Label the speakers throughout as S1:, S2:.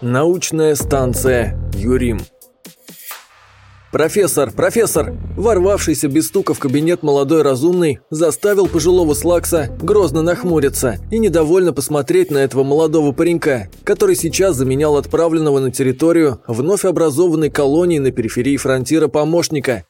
S1: Научная станция Юрим «Профессор, профессор!» Ворвавшийся без стука в кабинет молодой разумный заставил пожилого Слакса грозно нахмуриться и недовольно посмотреть на этого молодого паренька, который сейчас заменял отправленного на территорию вновь образованной колонии на периферии фронтира помощника.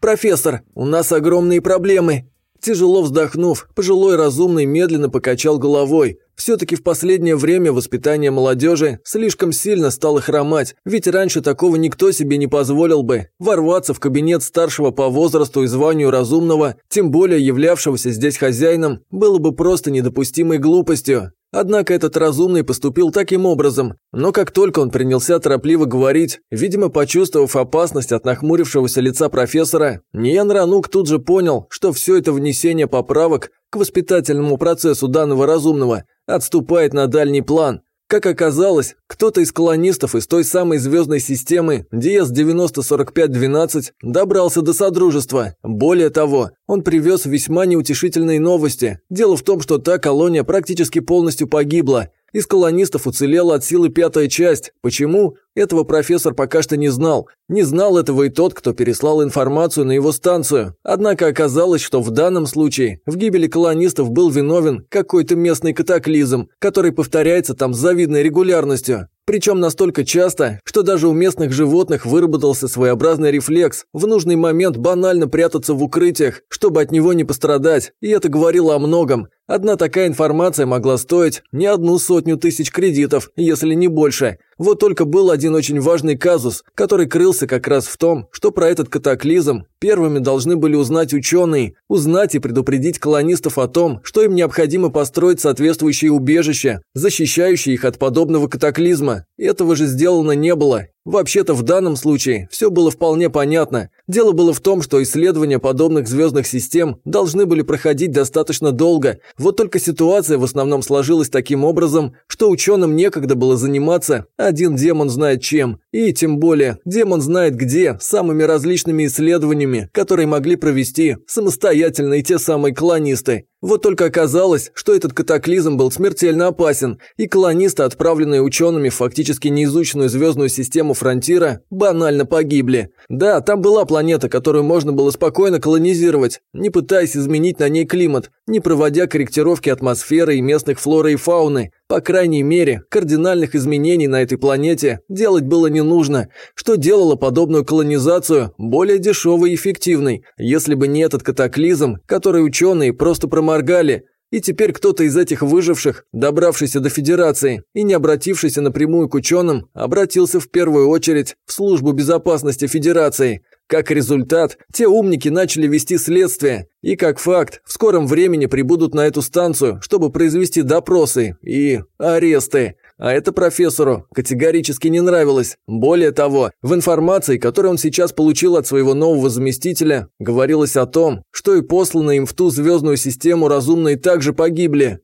S1: «Профессор, у нас огромные проблемы!» Тяжело вздохнув, пожилой разумный медленно покачал головой. Все-таки в последнее время воспитание молодежи слишком сильно стало хромать, ведь раньше такого никто себе не позволил бы. Ворваться в кабинет старшего по возрасту и званию разумного, тем более являвшегося здесь хозяином, было бы просто недопустимой глупостью. Однако этот разумный поступил таким образом, но как только он принялся торопливо говорить, видимо, почувствовав опасность от нахмурившегося лица профессора, Ниен Ранук тут же понял, что все это внесение поправок к воспитательному процессу данного разумного отступает на дальний план. Как оказалось, кто-то из колонистов из той самой звездной системы DS-904512 добрался до Содружества. Более того, он привез весьма неутешительные новости. Дело в том, что та колония практически полностью погибла, из колонистов уцелела от силы пятая часть. Почему? Этого профессор пока что не знал. Не знал этого и тот, кто переслал информацию на его станцию. Однако оказалось, что в данном случае в гибели колонистов был виновен какой-то местный катаклизм, который повторяется там с завидной регулярностью. Причем настолько часто, что даже у местных животных выработался своеобразный рефлекс в нужный момент банально прятаться в укрытиях, чтобы от него не пострадать, и это говорило о многом. Одна такая информация могла стоить не одну сотню тысяч кредитов, если не больше. Вот только был один очень важный казус, который крылся как раз в том, что про этот катаклизм первыми должны были узнать ученые, узнать и предупредить колонистов о том, что им необходимо построить соответствующие убежища, защищающие их от подобного катаклизма. Этого же сделано не было, Вообще-то в данном случае все было вполне понятно. Дело было в том, что исследования подобных звездных систем должны были проходить достаточно долго. Вот только ситуация в основном сложилась таким образом, что ученым некогда было заниматься один демон знает чем. И тем более, демон знает где, самыми различными исследованиями, которые могли провести самостоятельно и те самые колонисты. Вот только оказалось, что этот катаклизм был смертельно опасен, и колонисты, отправленные учеными в фактически неизученную звездную систему Фронтира, банально погибли. Да, там была планета, которую можно было спокойно колонизировать, не пытаясь изменить на ней климат, не проводя корректировки атмосферы и местных флоры и фауны. По крайней мере, кардинальных изменений на этой планете делать было не нужно, что делало подобную колонизацию более дешевой и эффективной, если бы не этот катаклизм, который ученые просто проморгали. И теперь кто-то из этих выживших, добравшийся до Федерации и не обратившийся напрямую к ученым, обратился в первую очередь в службу безопасности Федерации. Как результат, те умники начали вести следствие, и как факт, в скором времени прибудут на эту станцию, чтобы произвести допросы и аресты. А это профессору категорически не нравилось. Более того, в информации, которую он сейчас получил от своего нового заместителя, говорилось о том, что и посланные им в ту звездную систему разумные также погибли.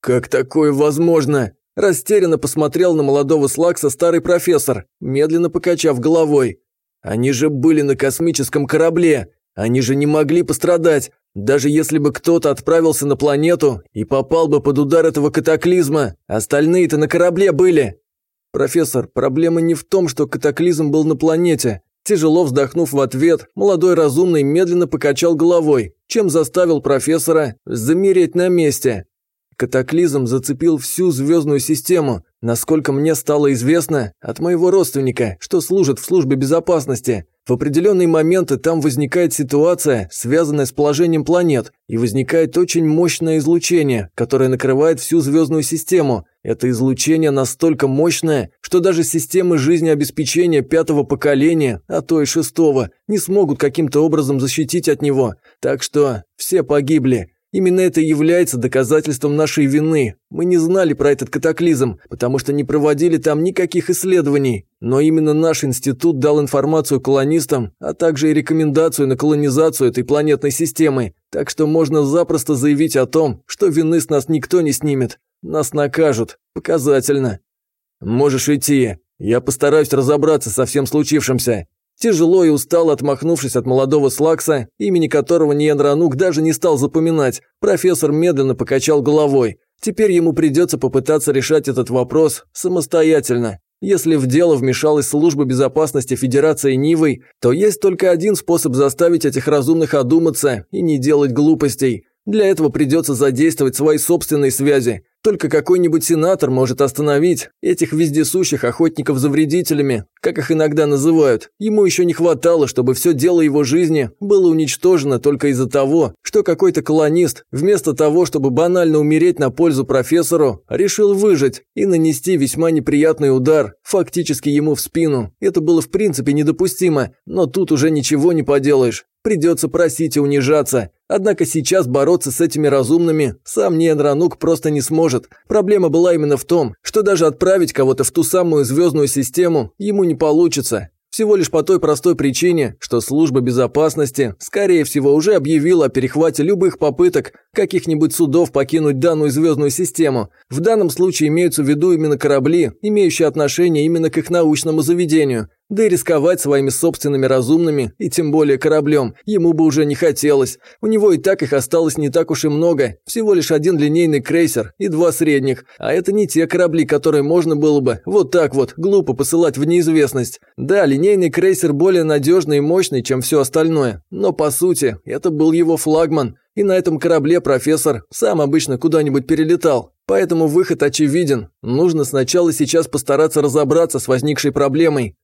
S1: «Как такое возможно?» Растерянно посмотрел на молодого Слакса старый профессор, медленно покачав головой. Они же были на космическом корабле. Они же не могли пострадать. Даже если бы кто-то отправился на планету и попал бы под удар этого катаклизма, остальные-то на корабле были. Профессор, проблема не в том, что катаклизм был на планете. Тяжело вздохнув в ответ, молодой разумный медленно покачал головой, чем заставил профессора замереть на месте. Катаклизм зацепил всю звездную систему, насколько мне стало известно, от моего родственника, что служит в службе безопасности. В определенные моменты там возникает ситуация, связанная с положением планет, и возникает очень мощное излучение, которое накрывает всю звездную систему. Это излучение настолько мощное, что даже системы жизнеобеспечения пятого поколения, а то и шестого, не смогут каким-то образом защитить от него. Так что все погибли. Именно это является доказательством нашей вины. Мы не знали про этот катаклизм, потому что не проводили там никаких исследований. Но именно наш институт дал информацию колонистам, а также и рекомендацию на колонизацию этой планетной системы. Так что можно запросто заявить о том, что вины с нас никто не снимет. Нас накажут. Показательно. Можешь идти. Я постараюсь разобраться со всем случившимся. Тяжело и устало отмахнувшись от молодого Слакса, имени которого Ниен Ранук даже не стал запоминать, профессор медленно покачал головой. Теперь ему придется попытаться решать этот вопрос самостоятельно. Если в дело вмешалась служба безопасности Федерации Нивой, то есть только один способ заставить этих разумных одуматься и не делать глупостей. Для этого придется задействовать свои собственные связи. Только какой-нибудь сенатор может остановить этих вездесущих охотников за вредителями, как их иногда называют. Ему еще не хватало, чтобы все дело его жизни было уничтожено только из-за того, что какой-то колонист, вместо того, чтобы банально умереть на пользу профессору, решил выжить и нанести весьма неприятный удар, фактически ему в спину. Это было в принципе недопустимо, но тут уже ничего не поделаешь. Придется просить и унижаться. Однако сейчас бороться с этими разумными сам Ниенранук просто не сможет. Проблема была именно в том, что даже отправить кого-то в ту самую звездную систему ему не получится. Всего лишь по той простой причине, что служба безопасности, скорее всего, уже объявила о перехвате любых попыток каких-нибудь судов покинуть данную звездную систему. В данном случае имеются в виду именно корабли, имеющие отношение именно к их научному заведению. Да и рисковать своими собственными разумными, и тем более кораблем, ему бы уже не хотелось. У него и так их осталось не так уж и много, всего лишь один линейный крейсер и два средних. А это не те корабли, которые можно было бы вот так вот глупо посылать в неизвестность. Да, линейный крейсер более надежный и мощный, чем все остальное, но по сути, это был его флагман. И на этом корабле профессор сам обычно куда-нибудь перелетал. Поэтому выход очевиден. Нужно сначала сейчас постараться разобраться с возникшей проблемой.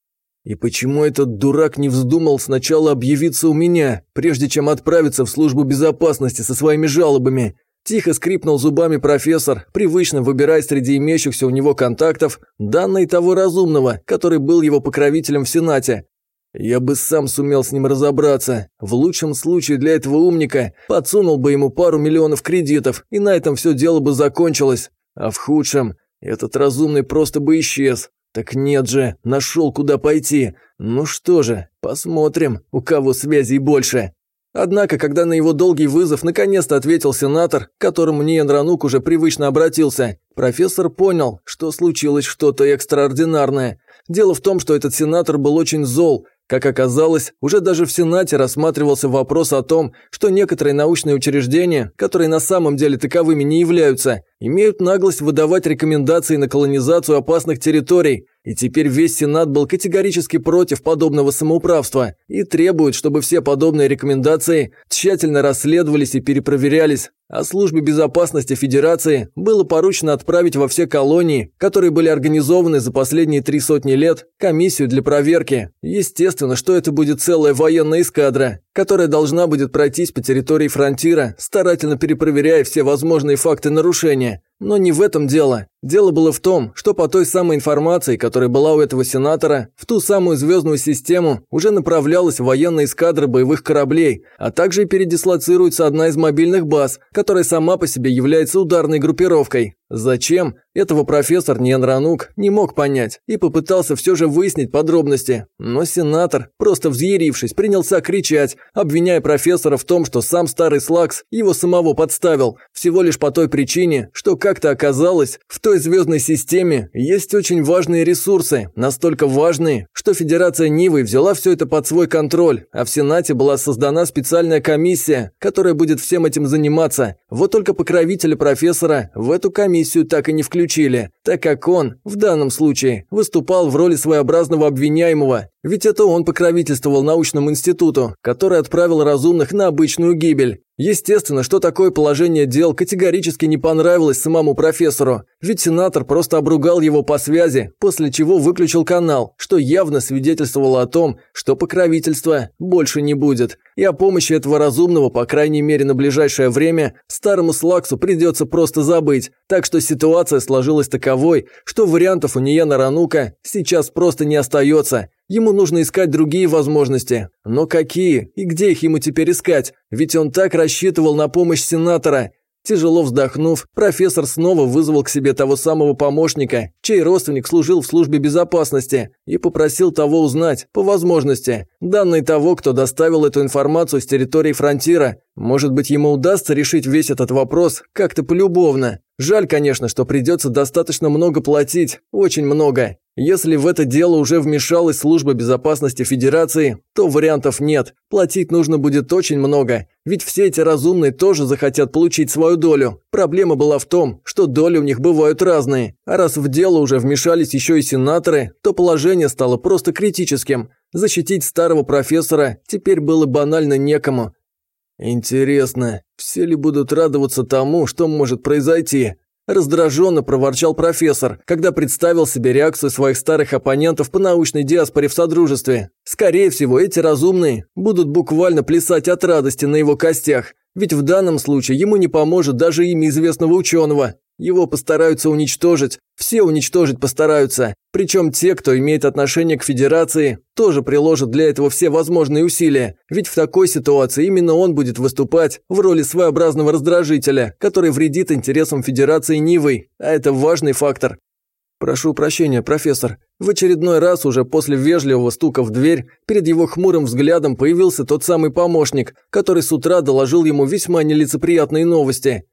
S1: И почему этот дурак не вздумал сначала объявиться у меня, прежде чем отправиться в службу безопасности со своими жалобами? Тихо скрипнул зубами профессор, привычно выбирая среди имеющихся у него контактов данные того разумного, который был его покровителем в Сенате. Я бы сам сумел с ним разобраться. В лучшем случае для этого умника подсунул бы ему пару миллионов кредитов, и на этом все дело бы закончилось. А в худшем, этот разумный просто бы исчез. Так нет же, нашел куда пойти. Ну что же, посмотрим, у кого связей больше. Однако, когда на его долгий вызов наконец-то ответил сенатор, к которому Ниен Ранук уже привычно обратился, профессор понял, что случилось что-то экстраординарное. Дело в том, что этот сенатор был очень зол, как оказалось, уже даже в Сенате рассматривался вопрос о том, что некоторые научные учреждения, которые на самом деле таковыми не являются, имеют наглость выдавать рекомендации на колонизацию опасных территорий, и теперь весь Сенат был категорически против подобного самоуправства и требует, чтобы все подобные рекомендации тщательно расследовались и перепроверялись, а службе безопасности Федерации было поручено отправить во все колонии, которые были организованы за последние три сотни лет, комиссию для проверки. Естественно, что это будет целая военная эскадра, которая должна будет пройтись по территории фронтира, старательно перепроверяя все возможные факты нарушения. Но не в этом дело. Дело было в том, что по той самой информации, которая была у этого сенатора, в ту самую звездную систему уже направлялась военная эскадра боевых кораблей, а также передислоцируется одна из мобильных баз, которая сама по себе является ударной группировкой. Зачем? Этого профессор Ниен Ранук не мог понять и попытался все же выяснить подробности. Но сенатор, просто взъярившись, принялся кричать, обвиняя профессора в том, что сам старый Слакс его самого подставил, всего лишь по той причине, что как-то оказалось, в той звездной системе есть очень важные ресурсы, настолько важные, что Федерация Нивы взяла все это под свой контроль, а в Сенате была создана специальная комиссия, которая будет всем этим заниматься. Вот только покровители профессора в эту комиссию так и не включили, так как он, в данном случае, выступал в роли своеобразного обвиняемого, ведь это он покровительствовал научному институту, который отправил разумных на обычную гибель. Естественно, что такое положение дел категорически не понравилось самому профессору, ведь сенатор просто обругал его по связи, после чего выключил канал, что явно свидетельствовало о том, что покровительства больше не будет. И о помощи этого разумного, по крайней мере на ближайшее время, старому Слаксу придется просто забыть. Так что ситуация сложилась таковой, что вариантов у Ниена Ранука сейчас просто не остается. Ему нужно искать другие возможности. Но какие? И где их ему теперь искать? Ведь он так рассчитывал на помощь сенатора. Тяжело вздохнув, профессор снова вызвал к себе того самого помощника, чей родственник служил в службе безопасности, и попросил того узнать, по возможности, данные того, кто доставил эту информацию с территории фронтира. Может быть, ему удастся решить весь этот вопрос как-то полюбовно. Жаль, конечно, что придется достаточно много платить, очень много. Если в это дело уже вмешалась служба безопасности Федерации, то вариантов нет. Платить нужно будет очень много, ведь все эти разумные тоже захотят получить свою долю. Проблема была в том, что доли у них бывают разные. А раз в дело уже вмешались еще и сенаторы, то положение стало просто критическим. Защитить старого профессора теперь было банально некому. Интересно, все ли будут радоваться тому, что может произойти? Раздраженно проворчал профессор, когда представил себе реакцию своих старых оппонентов по научной диаспоре в Содружестве. Скорее всего, эти разумные будут буквально плясать от радости на его костях, ведь в данном случае ему не поможет даже имя известного ученого. Его постараются уничтожить, все уничтожить постараются. Причем те, кто имеет отношение к Федерации, тоже приложат для этого все возможные усилия. Ведь в такой ситуации именно он будет выступать в роли своеобразного раздражителя, который вредит интересам Федерации Нивой, а это важный фактор. «Прошу прощения, профессор». В очередной раз уже после вежливого стука в дверь перед его хмурым взглядом появился тот самый помощник, который с утра доложил ему весьма нелицеприятные новости.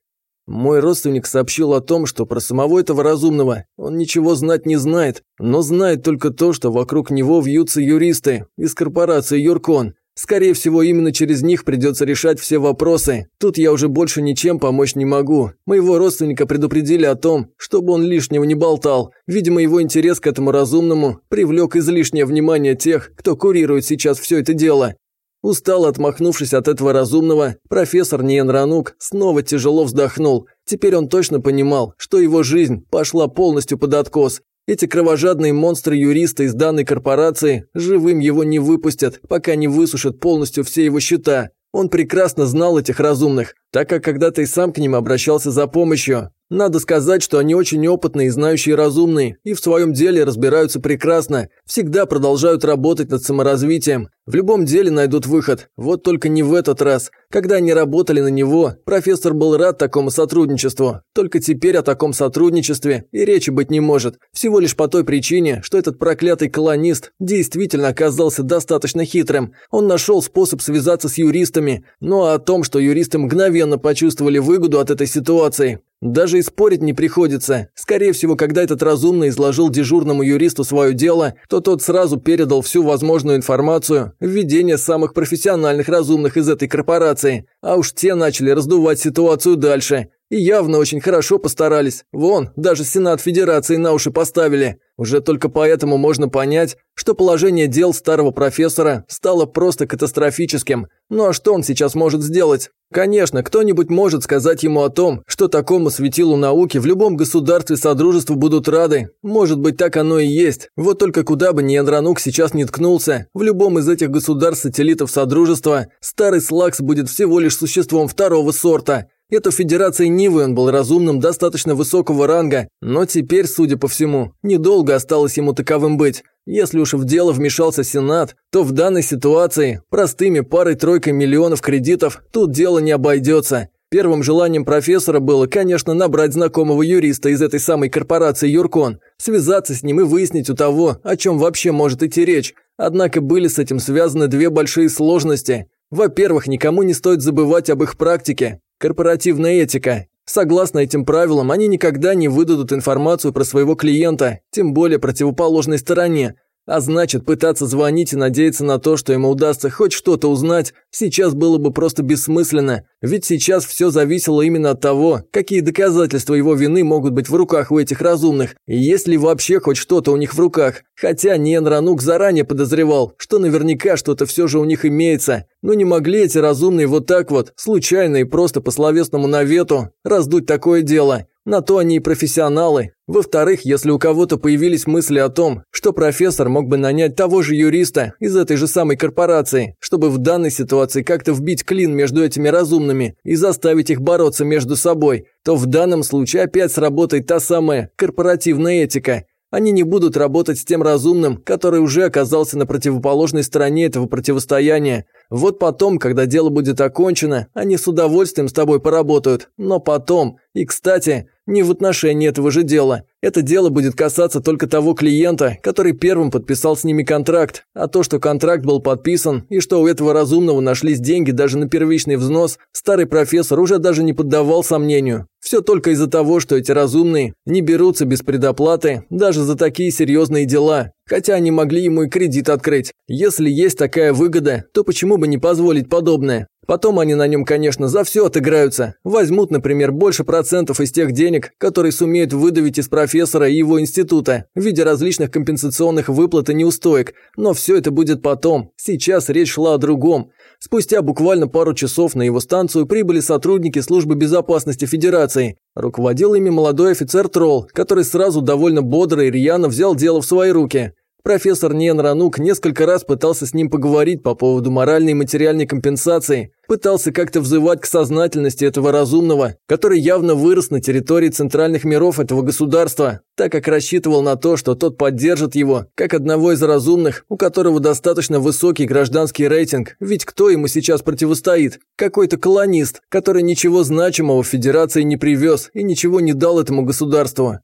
S1: Мой родственник сообщил о том, что про самого этого разумного он ничего знать не знает, но знает только то, что вокруг него вьются юристы из корпорации Юркон. Скорее всего, именно через них придется решать все вопросы. Тут я уже больше ничем помочь не могу. Моего родственника предупредили о том, чтобы он лишнего не болтал. Видимо, его интерес к этому разумному привлек излишнее внимание тех, кто курирует сейчас все это дело. Устало отмахнувшись от этого разумного, профессор Ниен Ранук снова тяжело вздохнул. Теперь он точно понимал, что его жизнь пошла полностью под откос. Эти кровожадные монстры-юристы из данной корпорации живым его не выпустят, пока не высушат полностью все его счета. Он прекрасно знал этих разумных, так как когда-то и сам к ним обращался за помощью. Надо сказать, что они очень опытные знающие разумные, и в своем деле разбираются прекрасно, всегда продолжают работать над саморазвитием. В любом деле найдут выход, вот только не в этот раз. Когда они работали на него, профессор был рад такому сотрудничеству. Только теперь о таком сотрудничестве и речи быть не может. Всего лишь по той причине, что этот проклятый колонист действительно оказался достаточно хитрым. Он нашел способ связаться с юристами, но о том, что юристы мгновенно почувствовали выгоду от этой ситуации, даже и спорить не приходится. Скорее всего, когда этот разумный изложил дежурному юристу свое дело, то тот сразу передал всю возможную информацию в ведение самых профессиональных разумных из этой корпорации. А уж те начали раздувать ситуацию дальше. И явно очень хорошо постарались. Вон, даже Сенат Федерации на уши поставили. Уже только поэтому можно понять, что положение дел старого профессора стало просто катастрофическим. Ну а что он сейчас может сделать? Конечно, кто-нибудь может сказать ему о том, что такому светилу науки в любом государстве Содружеству будут рады. Может быть, так оно и есть. Вот только куда бы ни Андранук сейчас не ткнулся, в любом из этих государств-сателлитов Содружества, старый Слакс будет всего лишь существом второго сорта. Это Федерации Нивы он был разумным достаточно высокого ранга, но теперь, судя по всему, недолго осталось ему таковым быть. Если уж в дело вмешался Сенат, то в данной ситуации простыми парой-тройкой миллионов кредитов тут дело не обойдется. Первым желанием профессора было, конечно, набрать знакомого юриста из этой самой корпорации Юркон, связаться с ним и выяснить у того, о чем вообще может идти речь. Однако были с этим связаны две большие сложности. Во-первых, никому не стоит забывать об их практике. Корпоративная этика. Согласно этим правилам, они никогда не выдадут информацию про своего клиента, тем более противоположной стороне, а значит, пытаться звонить и надеяться на то, что ему удастся хоть что-то узнать, сейчас было бы просто бессмысленно. Ведь сейчас все зависело именно от того, какие доказательства его вины могут быть в руках у этих разумных, и есть ли вообще хоть что-то у них в руках. Хотя Ниен Ранук заранее подозревал, что наверняка что-то все же у них имеется. Но не могли эти разумные вот так вот, случайно и просто по словесному навету, раздуть такое дело. На то они и профессионалы. Во-вторых, если у кого-то появились мысли о том, что профессор мог бы нанять того же юриста из этой же самой корпорации, чтобы в данной ситуации как-то вбить клин между этими разумными и заставить их бороться между собой, то в данном случае опять сработает та самая корпоративная этика. Они не будут работать с тем разумным, который уже оказался на противоположной стороне этого противостояния. Вот потом, когда дело будет окончено, они с удовольствием с тобой поработают. Но потом. И, кстати, не в отношении этого же дела. Это дело будет касаться только того клиента, который первым подписал с ними контракт. А то, что контракт был подписан, и что у этого разумного нашлись деньги даже на первичный взнос, старый профессор уже даже не поддавал сомнению. Все только из-за того, что эти разумные не берутся без предоплаты даже за такие серьезные дела. Хотя они могли ему и кредит открыть. Если есть такая выгода, то почему бы не позволить подобное? Потом они на нем, конечно, за все отыграются. Возьмут, например, больше процентов из тех денег, которые сумеют выдавить из профессора и его института в виде различных компенсационных выплат и неустоек. Но все это будет потом. Сейчас речь шла о другом. Спустя буквально пару часов на его станцию прибыли сотрудники службы безопасности Федерации. Руководил ими молодой офицер Тролл, который сразу довольно бодро и рьяно взял дело в свои руки. Профессор Ниен Ранук несколько раз пытался с ним поговорить по поводу моральной и материальной компенсации, пытался как-то взывать к сознательности этого разумного, который явно вырос на территории центральных миров этого государства, так как рассчитывал на то, что тот поддержит его, как одного из разумных, у которого достаточно высокий гражданский рейтинг, ведь кто ему сейчас противостоит? Какой-то колонист, который ничего значимого в Федерации не привез и ничего не дал этому государству.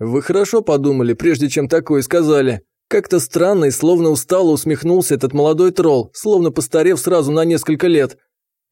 S1: Вы хорошо подумали, прежде чем такое сказали. Как-то странно и словно устало усмехнулся этот молодой тролл, словно постарев сразу на несколько лет.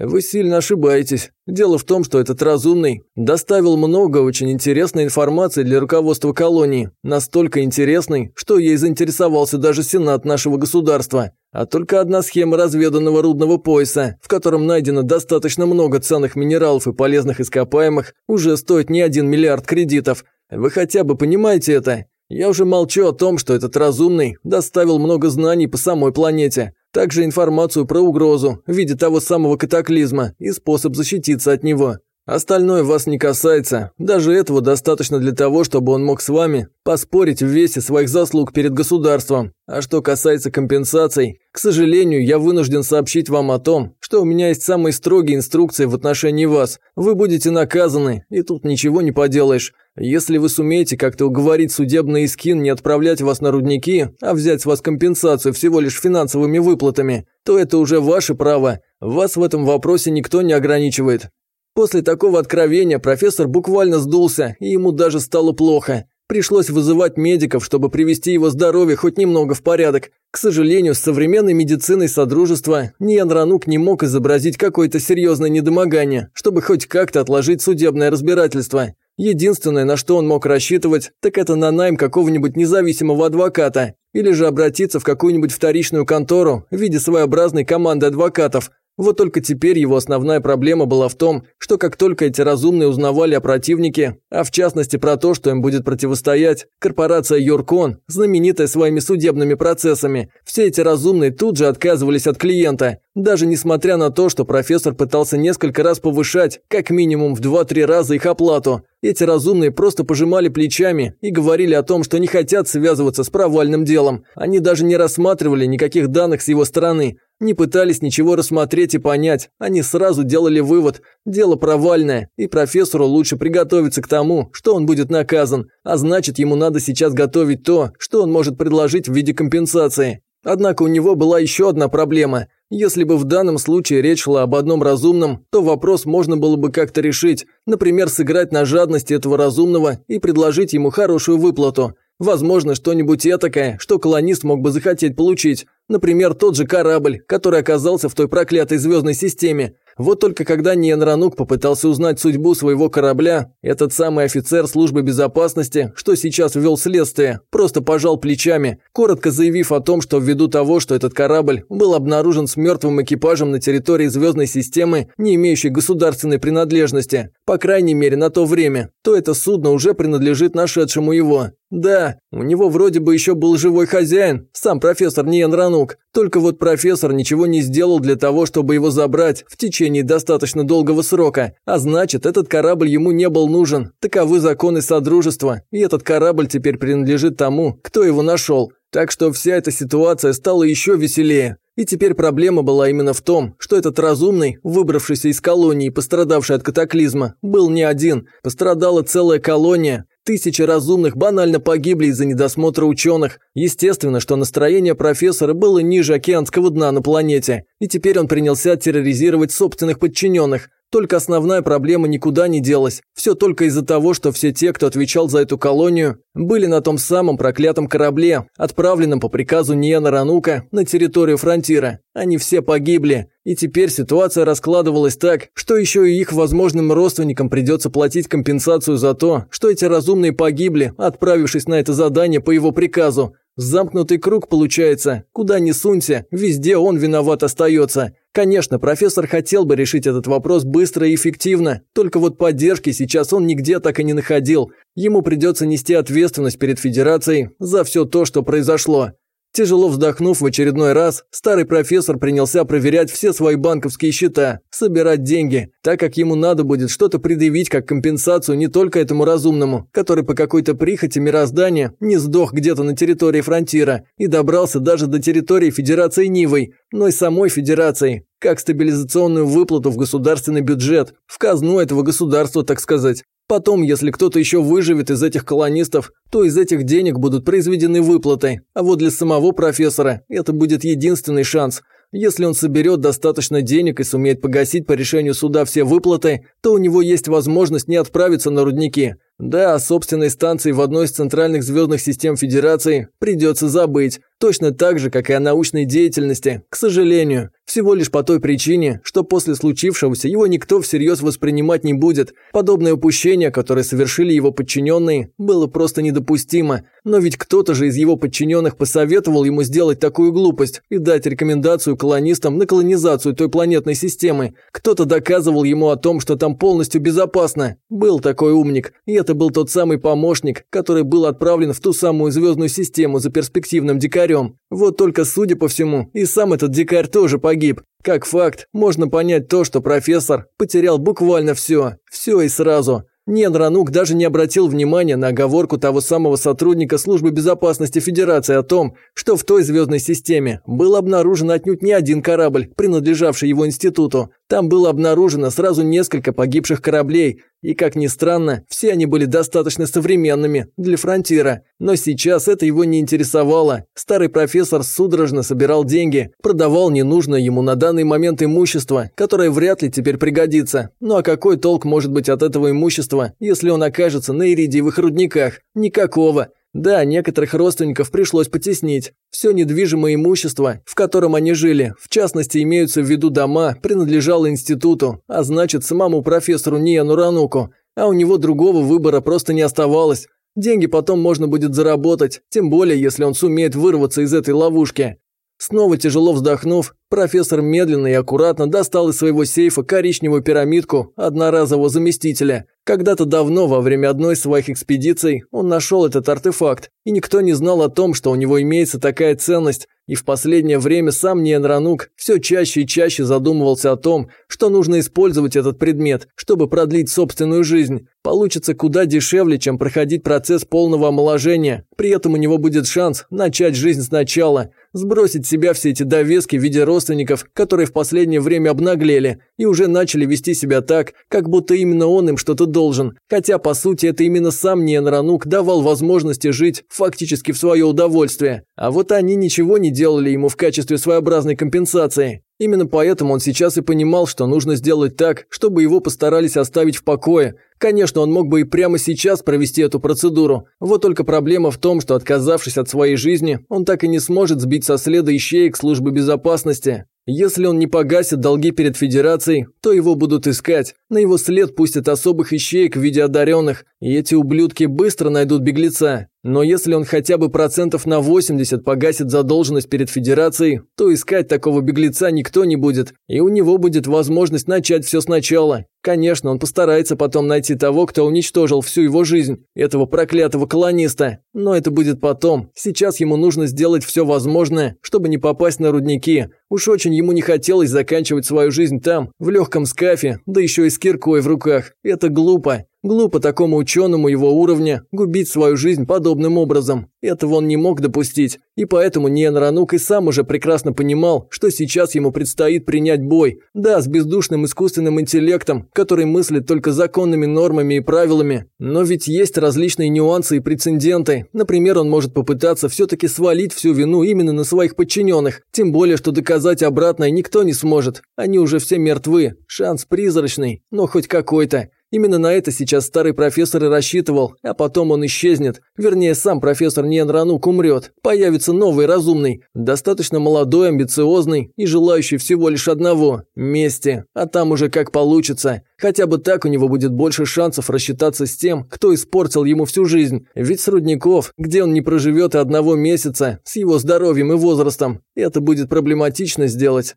S1: Вы сильно ошибаетесь. Дело в том, что этот разумный доставил много очень интересной информации для руководства колонии. Настолько интересной, что ей заинтересовался даже сенат нашего государства. А только одна схема разведанного рудного пояса, в котором найдено достаточно много ценных минералов и полезных ископаемых, уже стоит не один миллиард кредитов. Вы хотя бы понимаете это? Я уже молчу о том, что этот разумный доставил много знаний по самой планете, также информацию про угрозу в виде того самого катаклизма и способ защититься от него. Остальное вас не касается. Даже этого достаточно для того, чтобы он мог с вами поспорить в весе своих заслуг перед государством. А что касается компенсаций, к сожалению, я вынужден сообщить вам о том, что у меня есть самые строгие инструкции в отношении вас. Вы будете наказаны, и тут ничего не поделаешь. Если вы сумеете как-то уговорить судебный искин не отправлять вас на рудники, а взять с вас компенсацию всего лишь финансовыми выплатами, то это уже ваше право. Вас в этом вопросе никто не ограничивает. После такого откровения профессор буквально сдулся, и ему даже стало плохо. Пришлось вызывать медиков, чтобы привести его здоровье хоть немного в порядок. К сожалению, с современной медициной Содружества Ниан Ранук не мог изобразить какое-то серьезное недомогание, чтобы хоть как-то отложить судебное разбирательство. Единственное, на что он мог рассчитывать, так это на найм какого-нибудь независимого адвоката, или же обратиться в какую-нибудь вторичную контору в виде своеобразной команды адвокатов, вот только теперь его основная проблема была в том, что как только эти разумные узнавали о противнике, а в частности про то, что им будет противостоять, корпорация Юркон, знаменитая своими судебными процессами, все эти разумные тут же отказывались от клиента, даже несмотря на то, что профессор пытался несколько раз повышать, как минимум в 2-3 раза их оплату. Эти разумные просто пожимали плечами и говорили о том, что не хотят связываться с провальным делом. Они даже не рассматривали никаких данных с его стороны, не пытались ничего рассмотреть и понять, они сразу делали вывод – дело провальное, и профессору лучше приготовиться к тому, что он будет наказан, а значит ему надо сейчас готовить то, что он может предложить в виде компенсации. Однако у него была еще одна проблема. Если бы в данном случае речь шла об одном разумном, то вопрос можно было бы как-то решить, например, сыграть на жадности этого разумного и предложить ему хорошую выплату. Возможно, что-нибудь этакое, что колонист мог бы захотеть получить. Например, тот же корабль, который оказался в той проклятой звездной системе. Вот только когда Ниен Ранук попытался узнать судьбу своего корабля, этот самый офицер службы безопасности, что сейчас вел следствие, просто пожал плечами, коротко заявив о том, что ввиду того, что этот корабль был обнаружен с мертвым экипажем на территории звездной системы, не имеющей государственной принадлежности, по крайней мере на то время, то это судно уже принадлежит нашедшему его. Да, у него вроде бы еще был живой хозяин, сам профессор Ниен Ранук, только вот профессор ничего не сделал для того, чтобы его забрать в течение достаточно долгого срока, а значит, этот корабль ему не был нужен. Таковы законы Содружества, и этот корабль теперь принадлежит тому, кто его нашел. Так что вся эта ситуация стала еще веселее. И теперь проблема была именно в том, что этот разумный, выбравшийся из колонии, пострадавший от катаклизма, был не один. Пострадала целая колония, Тысячи разумных банально погибли из-за недосмотра ученых. Естественно, что настроение профессора было ниже океанского дна на планете, и теперь он принялся терроризировать собственных подчиненных. Только основная проблема никуда не делась. Все только из-за того, что все те, кто отвечал за эту колонию, были на том самом проклятом корабле, отправленном по приказу Ниена Ранука на территорию фронтира. Они все погибли. И теперь ситуация раскладывалась так, что еще и их возможным родственникам придется платить компенсацию за то, что эти разумные погибли, отправившись на это задание по его приказу. Замкнутый круг получается. Куда ни сунься, везде он виноват остается. Конечно, профессор хотел бы решить этот вопрос быстро и эффективно, только вот поддержки сейчас он нигде так и не находил. Ему придется нести ответственность перед Федерацией за все то, что произошло. Тяжело вздохнув в очередной раз, старый профессор принялся проверять все свои банковские счета, собирать деньги, так как ему надо будет что-то предъявить как компенсацию не только этому разумному, который по какой-то прихоти мироздания не сдох где-то на территории фронтира и добрался даже до территории Федерации Нивой, но и самой Федерации, как стабилизационную выплату в государственный бюджет, в казну этого государства, так сказать. Потом, если кто-то еще выживет из этих колонистов, то из этих денег будут произведены выплаты. А вот для самого профессора это будет единственный шанс. Если он соберет достаточно денег и сумеет погасить по решению суда все выплаты, то у него есть возможность не отправиться на рудники. Да, о собственной станции в одной из центральных звездных систем Федерации придется забыть. Точно так же, как и о научной деятельности, к сожалению. Всего лишь по той причине, что после случившегося его никто всерьез воспринимать не будет. Подобное упущение, которое совершили его подчиненные, было просто недопустимо. Но ведь кто-то же из его подчиненных посоветовал ему сделать такую глупость и дать рекомендацию колонистам на колонизацию той планетной системы. Кто-то доказывал ему о том, что там полностью безопасно. Был такой умник, и это был тот самый помощник, который был отправлен в ту самую звездную систему за перспективным дикарем. Вот только, судя по всему, и сам этот дикарь тоже погиб. Как факт, можно понять то, что профессор потерял буквально все. Все и сразу. Нен Ранук даже не обратил внимания на оговорку того самого сотрудника Службы безопасности Федерации о том, что в той звездной системе был обнаружен отнюдь не один корабль, принадлежавший его институту. Там было обнаружено сразу несколько погибших кораблей, и, как ни странно, все они были достаточно современными для фронтира. Но сейчас это его не интересовало. Старый профессор судорожно собирал деньги, продавал ненужное ему на данный момент имущество, которое вряд ли теперь пригодится. Ну а какой толк может быть от этого имущества, если он окажется на иридиевых рудниках? Никакого. Да, некоторых родственников пришлось потеснить. Все недвижимое имущество, в котором они жили, в частности имеются в виду дома, принадлежало институту, а значит самому профессору Ниану Рануку, а у него другого выбора просто не оставалось. Деньги потом можно будет заработать, тем более если он сумеет вырваться из этой ловушки. Снова тяжело вздохнув, профессор медленно и аккуратно достал из своего сейфа коричневую пирамидку одноразового заместителя. Когда-то давно, во время одной из своих экспедиций, он нашел этот артефакт, и никто не знал о том, что у него имеется такая ценность, и в последнее время сам Ниенранук все чаще и чаще задумывался о том, что нужно использовать этот предмет, чтобы продлить собственную жизнь. Получится куда дешевле, чем проходить процесс полного омоложения. При этом у него будет шанс начать жизнь сначала, сбросить себя все эти довески в виде родственников, которые в последнее время обнаглели и уже начали вести себя так, как будто именно он им что-то должен. Хотя, по сути, это именно сам Ниенранук давал возможности жить фактически в свое удовольствие. А вот они ничего не делали ему в качестве своеобразной компенсации. Именно поэтому он сейчас и понимал, что нужно сделать так, чтобы его постарались оставить в покое. Конечно, он мог бы и прямо сейчас провести эту процедуру. Вот только проблема в том, что отказавшись от своей жизни, он так и не сможет сбить со следа ищеек службы безопасности. Если он не погасит долги перед Федерацией, то его будут искать. На его след пустят особых ищеек в виде одаренных, и эти ублюдки быстро найдут беглеца. Но если он хотя бы процентов на 80 погасит задолженность перед Федерацией, то искать такого беглеца никто не будет, и у него будет возможность начать все сначала. Конечно, он постарается потом найти того, кто уничтожил всю его жизнь, этого проклятого колониста. Но это будет потом. Сейчас ему нужно сделать все возможное, чтобы не попасть на рудники. Уж очень ему не хотелось заканчивать свою жизнь там, в легком скафе, да еще и с киркой в руках. Это глупо. Глупо такому ученому его уровня губить свою жизнь подобным образом. Этого он не мог допустить, и поэтому Ниен Ранук и сам уже прекрасно понимал, что сейчас ему предстоит принять бой. Да, с бездушным искусственным интеллектом, который мыслит только законными нормами и правилами. Но ведь есть различные нюансы и прецеденты. Например, он может попытаться все-таки свалить всю вину именно на своих подчиненных. Тем более, что доказать обратное никто не сможет. Они уже все мертвы. Шанс призрачный, но хоть какой-то. Именно на это сейчас старый профессор и рассчитывал, а потом он исчезнет. Вернее, сам профессор Ниен Ранук умрет. Появится новый разумный, достаточно молодой, амбициозный и желающий всего лишь одного – мести. А там уже как получится. Хотя бы так у него будет больше шансов рассчитаться с тем, кто испортил ему всю жизнь. Ведь с Рудников, где он не проживет и одного месяца, с его здоровьем и возрастом, это будет проблематично сделать.